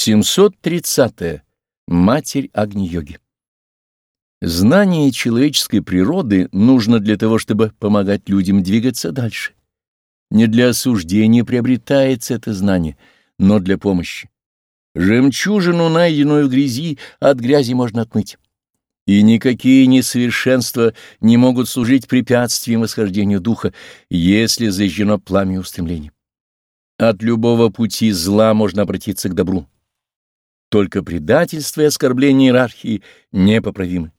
730. -е. Матерь Агни-йоги Знание человеческой природы нужно для того, чтобы помогать людям двигаться дальше. Не для осуждения приобретается это знание, но для помощи. Жемчужину, найденную в грязи, от грязи можно отмыть. И никакие несовершенства не могут служить препятствием восхождению духа, если зажжено пламя устремлений. От любого пути зла можно обратиться к добру. Только предательство и оскорбление иерархии непоправимы.